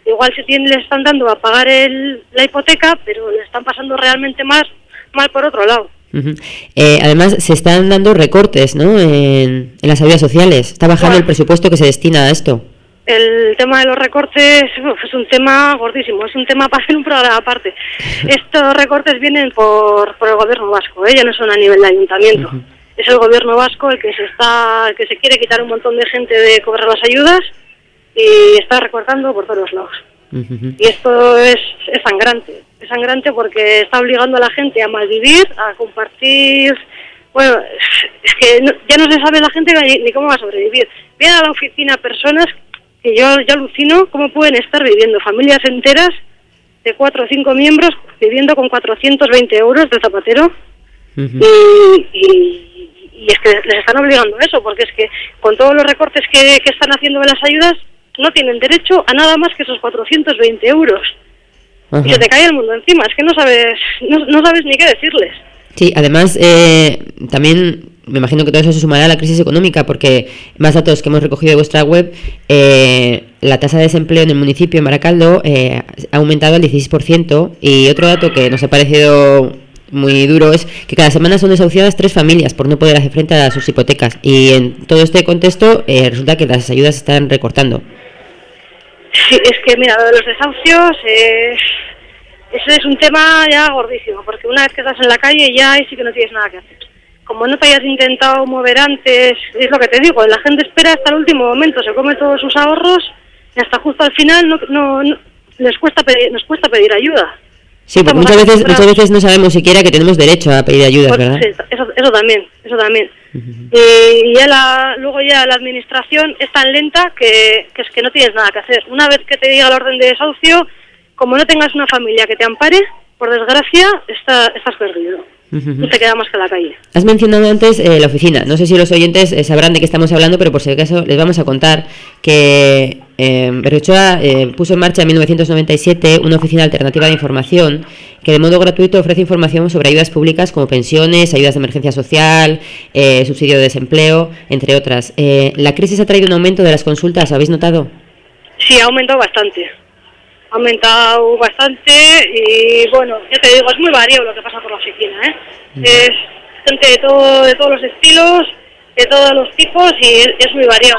Igual se tiene, le están dando a pagar el, la hipoteca, pero le están pasando realmente más mal por otro lado. Eh, además, se están dando recortes ¿no? en, en las ayudas sociales. Está bajando el presupuesto que se destina a esto. El tema de los recortes es un tema gordísimo, es un tema para hacer un programa aparte. Estos recortes vienen por, por el gobierno vasco, ¿eh? ya no son a nivel de ayuntamiento. Es el gobierno vasco el que se está, el que se quiere quitar un montón de gente de cobrar las ayudas y está recortando por todos lados. Y esto es, es sangrante, es sangrante porque está obligando a la gente a malvivir, a compartir. Bueno, es que no- ya no se sabe la gente ni, ni cómo va a sobrevivir. Vienen a la oficina personas que yo, yo alucino cómo pueden estar viviendo, familias enteras de cuatro o cinco miembros viviendo con 420 euros de zapatero y, y- y es que les están obligando a eso, porque es que con todos los recortes que, que están haciendo de las ayudas no tienen derecho a nada más que esos 420 euros. Ajá. Y se te cae el mundo encima, es que no sabes, no, no sabes ni qué decirles. Sí, además, eh, también me imagino que todo eso se sumará a la crisis económica, porque más datos que hemos recogido de vuestra web, eh, la tasa de desempleo en el municipio, en Baracaldo, eh, ha aumentado al 16%, y otro dato que nos ha parecido muy duro es que cada semana son desahuciadas tres familias por no poder hacer frente a sus hipotecas, y en todo este contexto eh, resulta que las ayudas se están recortando. Sí, es que mira, lo de los desahucios, eh, eso es un tema ya gordísimo, porque una vez que estás en la calle ya ahí sí que no tienes nada que hacer. Como no te hayas intentado mover antes, es lo que te digo, la gente espera hasta el último momento, se come todos sus ahorros y hasta justo al final no, no, no- les cuesta pedir, nos cuesta pedir ayuda. Sí, porque muchas veces, muchas veces no sabemos siquiera que tenemos derecho a pedir ayudas, ¿verdad? sí, eso, eso también, eso también. Y ya la, luego ya la administración es tan lenta que, que es que no tienes nada que hacer. Una vez que te diga la orden de desahucio, como no tengas una familia que te ampare, por desgracia, está, estás perdido. Ujú. No te queda más que la calle. Has mencionado antes eh, la oficina. No sé si los oyentes eh, sabrán de qué estamos hablando, pero por si acaso les vamos a contar que eh, Berrochoa eh, puso en marcha en 1997 una oficina alternativa de información que de modo gratuito ofrece información sobre ayudas públicas como pensiones, ayudas de emergencia social, eh, subsidio de desempleo, entre otras. Eh, ¿La crisis ha traído un aumento de las consultas? ¿Lo habéis notado? Sí, ha aumentado bastante. Ha aumentado bastante y bueno, ya te digo, es muy variado lo que pasa por la oficina, ¿eh? Es gente de, todo, de todos los estilos, de todos los tipos y es, muy variado.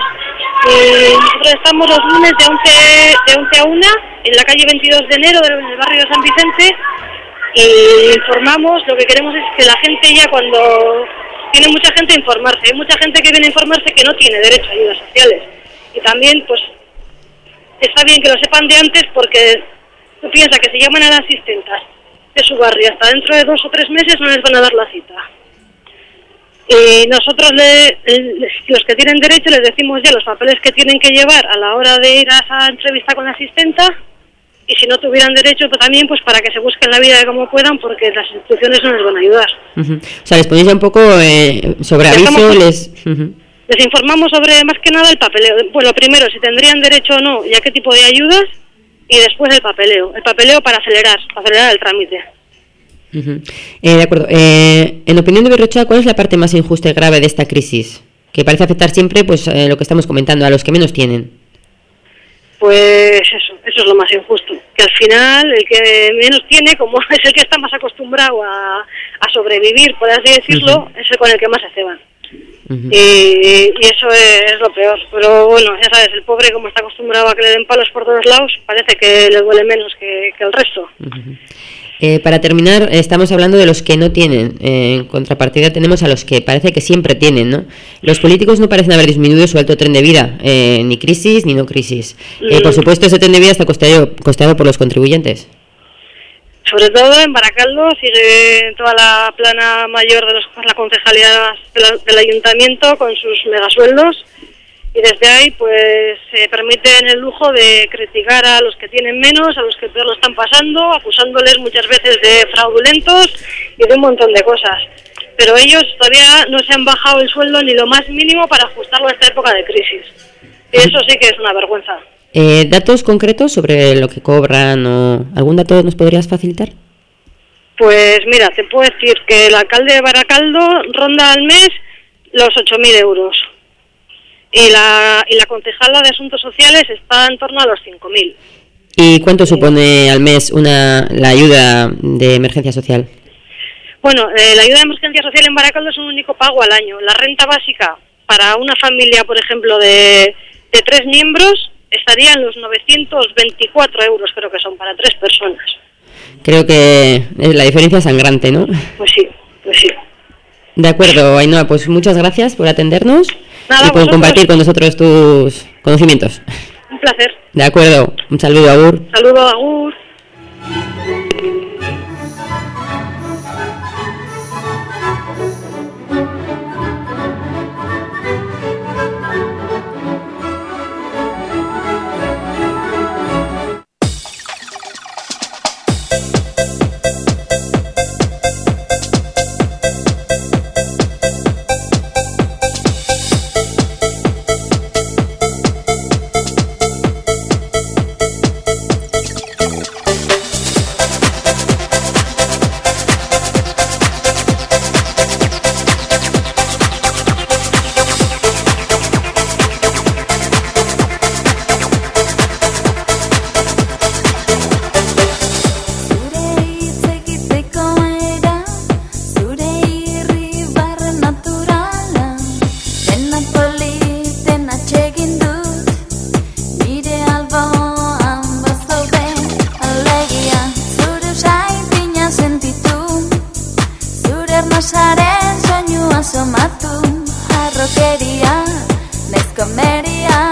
Y nosotros estamos los lunes de 11, de 11 a 1 en la calle 22 de enero del, barrio de San Vicente y informamos, lo que queremos es que la gente ya cuando tiene mucha gente informarse, hay mucha gente que viene a informarse que no tiene derecho a ayudas sociales y también pues está bien que lo sepan de antes porque tú piensas que si llaman a las asistentas de su barrio hasta dentro de dos o tres meses no les van a dar la cita. Y nosotros, le- los que tienen derecho, les decimos ya los papeles que tienen que llevar a la hora de ir a esa entrevista con la asistenta. Y si no tuvieran derecho, pues también pues para que se busquen la vida de como puedan, porque las instituciones no les van a ayudar. O sea, les ponéis ya un poco eh, sobre Ya aviso, les... Les informamos sobre más que nada el papeleo. Bueno, primero, si tendrían derecho o no y a qué tipo de ayudas, y después el papeleo. El papeleo para acelerar, para acelerar el trámite. Ujú. Eh, de acuerdo. Eh, en opinión de Berrocha, ¿cuál es la parte más injusta y grave de esta crisis? Que parece afectar siempre, pues, eh, lo que estamos comentando, a los que menos tienen. Pues eso, eso es lo más injusto. Que al final el que menos tiene, como es el que está más acostumbrado a, a sobrevivir, por así decirlo, es el con el que más se ceban. y, y eso es lo peor. Pero bueno, ya sabes, el pobre como está acostumbrado a que le den palos por todos lados, parece que le duele menos que, que el resto. Eh, para terminar, estamos hablando de los que no tienen. Eh, en contrapartida tenemos a los que parece que siempre tienen, ¿no? Los políticos no parecen haber disminuido su alto tren de vida, eh, ni crisis ni no crisis. Eh, por Mm. supuesto, ese tren de vida está costeado, costeado por los contribuyentes. Sobre todo en Baracaldo sigue toda la plana mayor de los, la concejalía del ayuntamiento con sus megasueldos y desde ahí pues se permiten el lujo de criticar a los que tienen menos, a los que peor lo están pasando, acusándoles muchas veces de fraudulentos y de un montón de cosas. Pero ellos todavía no se han bajado el sueldo ni lo más mínimo para ajustarlo a esta época de crisis. Y eso sí que es una vergüenza. Eh, ¿Datos concretos sobre lo que cobran o algún dato nos podrías facilitar? Pues mira, te puedo decir que el alcalde de Baracaldo ronda al mes los 8.000 euros. Y la, y la concejala de Asuntos Sociales está en torno a los 5.000. ¿Y cuánto supone al mes una, la ayuda de emergencia social? Bueno, eh, la ayuda de emergencia social en Baracaldo es un único pago al año. La renta básica para una familia, por ejemplo, de, de tres miembros estaría en los 924 euros, creo que son, para tres personas. Creo que eh, la diferencia es sangrante, ¿no? Pues sí, pues sí. De acuerdo, Ainhoa, pues muchas gracias por atendernos Nada, y por vosotros. compartir con nosotros tus conocimientos. Un placer. De acuerdo, un saludo, Agur. Saludo, Agur. hitz soinua somatu harrokeria nezkomeria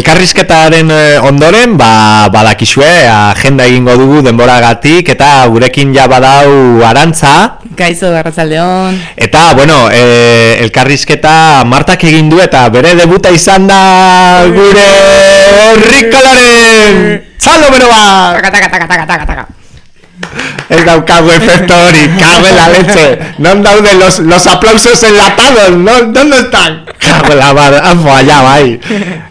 Elkarrizketaren eh, ondoren, ba, badakizue, agenda egingo dugu denboragatik, eta gurekin ja badau arantza. Kaixo, Arratsaldeon. Eta, bueno, eh, elkarrizketa Martak egin du eta bere debuta izan da gure horrikolaren! Txalo bero bat! Taka, taka, taka, taka, taka, taka. Ez daukagu efecto hori, en la leche. Non dauden los, los aplausos enlatados, no, ¿dónde están? En la mar, han fallado ahí.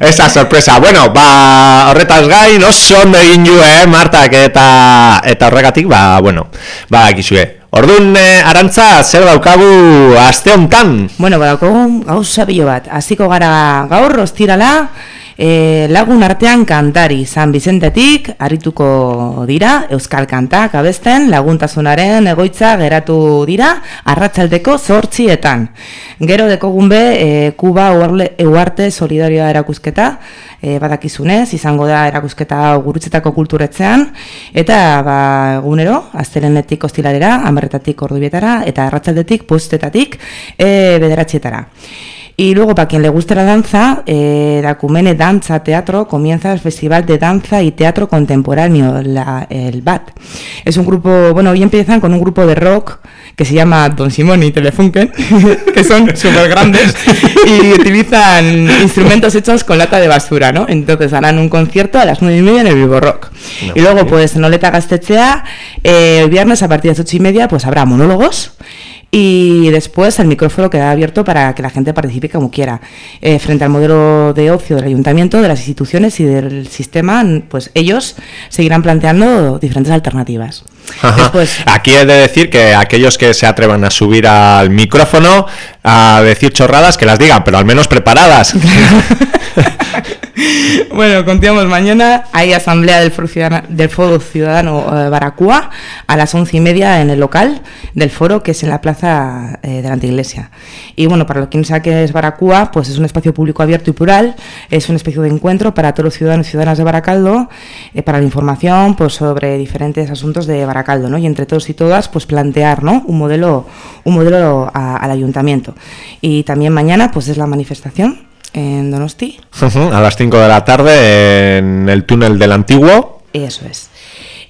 Esa sorpresa. Bueno, ba, horretaz gain, oso ondo egin ju, eh, Marta, eta, eta horregatik, ba, bueno, ba, gizue. Orduan, eh, arantza, zer daukagu aste hontan? Bueno, badaukagu gauza bilo bat. Hasiko gara gaur, ostirala, e, lagun artean kantari San Vicentetik arituko dira Euskal Kantak abesten laguntasunaren egoitza geratu dira arratsaldeko zortzietan. Gero dekogun be e, Kuba Euarte Solidarioa erakusketa e, badakizunez, izango da erakusketa gurutzetako kulturetzean eta ba, egunero, aztelenetik ostilarera, amarretatik ordubietara eta arratsaldetik postetatik e, bederatzietara. Y luego, para quien le guste la danza, eh, Dacumene Danza Teatro comienza el Festival de Danza y Teatro Contemporáneo, la, el BAT. Es un grupo, bueno, hoy empiezan con un grupo de rock que se llama Don Simón y Telefunken, que son súper grandes y utilizan instrumentos hechos con lata de basura, ¿no? Entonces harán un concierto a las nueve y media en el Vivo Rock. No, y luego, bien. pues en Oleta Gastechea, eh, el viernes a partir de las ocho y media, pues habrá monólogos y después el micrófono queda abierto para que la gente participe como quiera. Eh, frente al modelo de ocio del ayuntamiento, de las instituciones y del sistema, pues ellos seguirán planteando diferentes alternativas. Ajá. Aquí he de decir que aquellos que se atrevan a subir al micrófono a decir chorradas, que las digan, pero al menos preparadas. Bueno, continuamos mañana. Hay asamblea del Foro Ciudadano, del Foro Ciudadano eh, Baracúa a las once y media en el local del foro, que es en la plaza eh, de la Anteiglesia. Y bueno, para los que no saben qué es Baracúa, pues es un espacio público abierto y plural, es un espacio de encuentro para todos los ciudadanos y ciudadanas de Baracaldo, eh, para la información pues sobre diferentes asuntos de Baracaldo, ¿no? Y entre todos y todas, pues plantear, ¿no? Un modelo, un modelo a- al ayuntamiento. Y también mañana, pues es la manifestación en Donosti. A las 5 de la tarde en el túnel del antiguo. Eso es.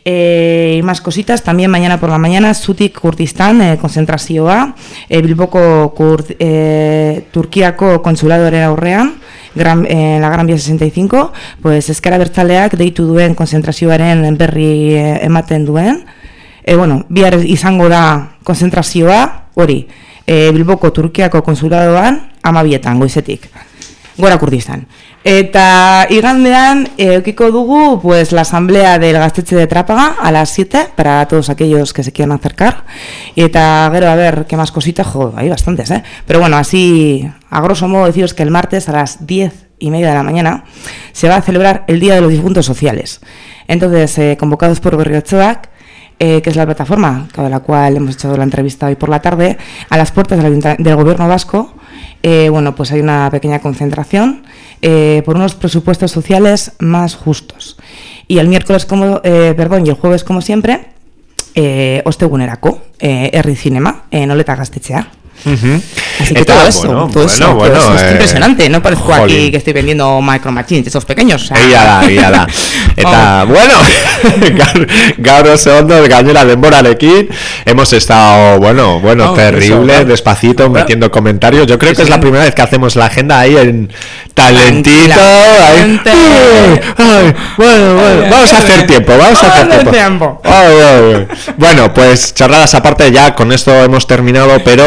Eh, y más cositas, también mañana por la mañana, Zutik Kurdistán, eh, konzentrazioa, eh, Bilboko Kurd, eh, Turkiako konsuladoren aurrean, gran, eh, la Gran Vía 65, pues eskara bertzaleak deitu duen konzentrazioaren berri ematen duen, e, bueno, bihar izango da konzentrazioa, hori, e, Bilboko Turkiako konsuladoan, amabietan, goizetik. Gora Kurdistan. Eta igandean eukiko dugu pues la asamblea del Gaztetxe de Trápaga a las 7 para todos aquellos que se quieran acercar. Eta gero a ver qué más cositas, jo, hay bastantes, ¿eh? Pero bueno, así a grosso modo deciros que el martes a las 10 y media de la mañana se va a celebrar el Día de los Difuntos Sociales. Entonces, eh, convocados por Berriotzoac, eh, que es la plataforma con la cual hemos hecho la entrevista hoy por la tarde, a las puertas del, del gobierno vasco, eh, bueno, pues hay una pequeña concentración eh, por unos presupuestos sociales más justos. Y el miércoles, como, eh, perdón, y el jueves, como siempre, eh, ostegunerako, eh, Herri Cinema, en Oleta Gaztetxea. Ujú. Así que Eta, todo eso, bueno, todo eso, bueno, todo eso bueno, es eh, impresionante, no parezco aquí jolín. que estoy vendiendo micro machines, esos pequeños. o sea. Egia da, egia da. Eta, bueno, gaur, gaur oso ondo gainera denborarekin hemos estado, bueno, bueno, Oh, terrible, eso, despacito, metiendo comentarios. Yo creo que es la primera vez que hacemos la agenda ahí en talentito. Ahí. Ay, bueno, bueno, vamos a hacer tiempo, vamos a hacer tiempo. Ay, ay, ay. Bueno, pues charladas aparte, ya con esto hemos terminado, pero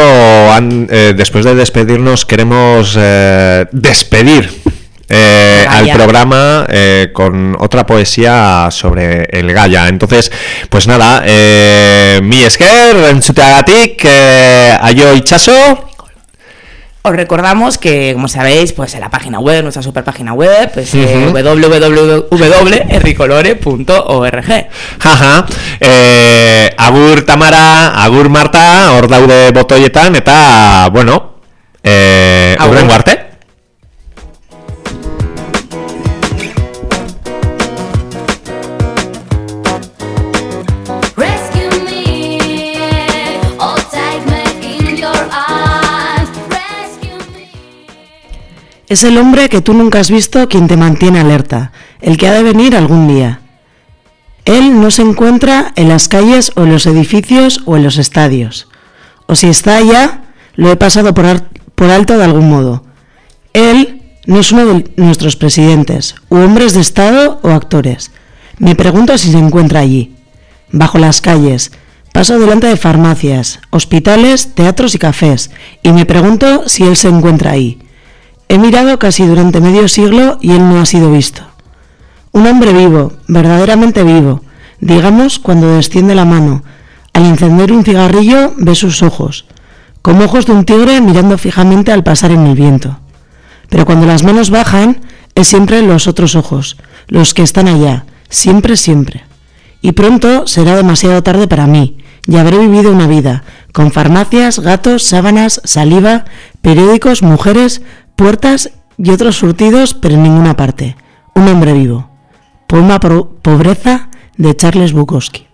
an- eh, después de despedirnos queremos eh, despedir eh, al programa eh, con otra poesía sobre el Gaia. Entonces, pues nada, mi esker, entzuteagatik, aio itxaso, Os recordamos que, como sabéis, pues en la página web, nuestra super página web, es eh, Ujú. www.erricolore.org. Jaja, eh, agur Tamara, agur Marta, hor daude botoietan, eta, bueno, eh, Agur. arte. Es el hombre que tú nunca has visto quien te mantiene alerta, el que ha de venir algún día. Él no se encuentra en las calles o en los edificios o en los estadios. O si está allá, lo he pasado por, alto de algún modo. Él no es uno de nuestros presidentes, u hombres de Estado o actores. Me pregunto si se encuentra allí, bajo las calles, Paso delante de farmacias, hospitales, teatros y cafés, y me pregunto si él se encuentra ahí. He mirado casi durante medio siglo y él no ha sido visto. Un hombre vivo, verdaderamente vivo, digamos cuando desciende la mano. Al encender un cigarrillo ve sus ojos, como ojos de un tigre mirando fijamente al pasar en el viento. Pero cuando las manos bajan, es siempre los otros ojos, los que están allá, siempre, siempre. Y pronto será demasiado tarde para mí, y habré vivido una vida, con farmacias, gatos, sábanas, saliva, periódicos, mujeres, puertas y otros surtidos, pero en ninguna parte. Un hombre vivo. Poema Pobreza de Charles Bukowski.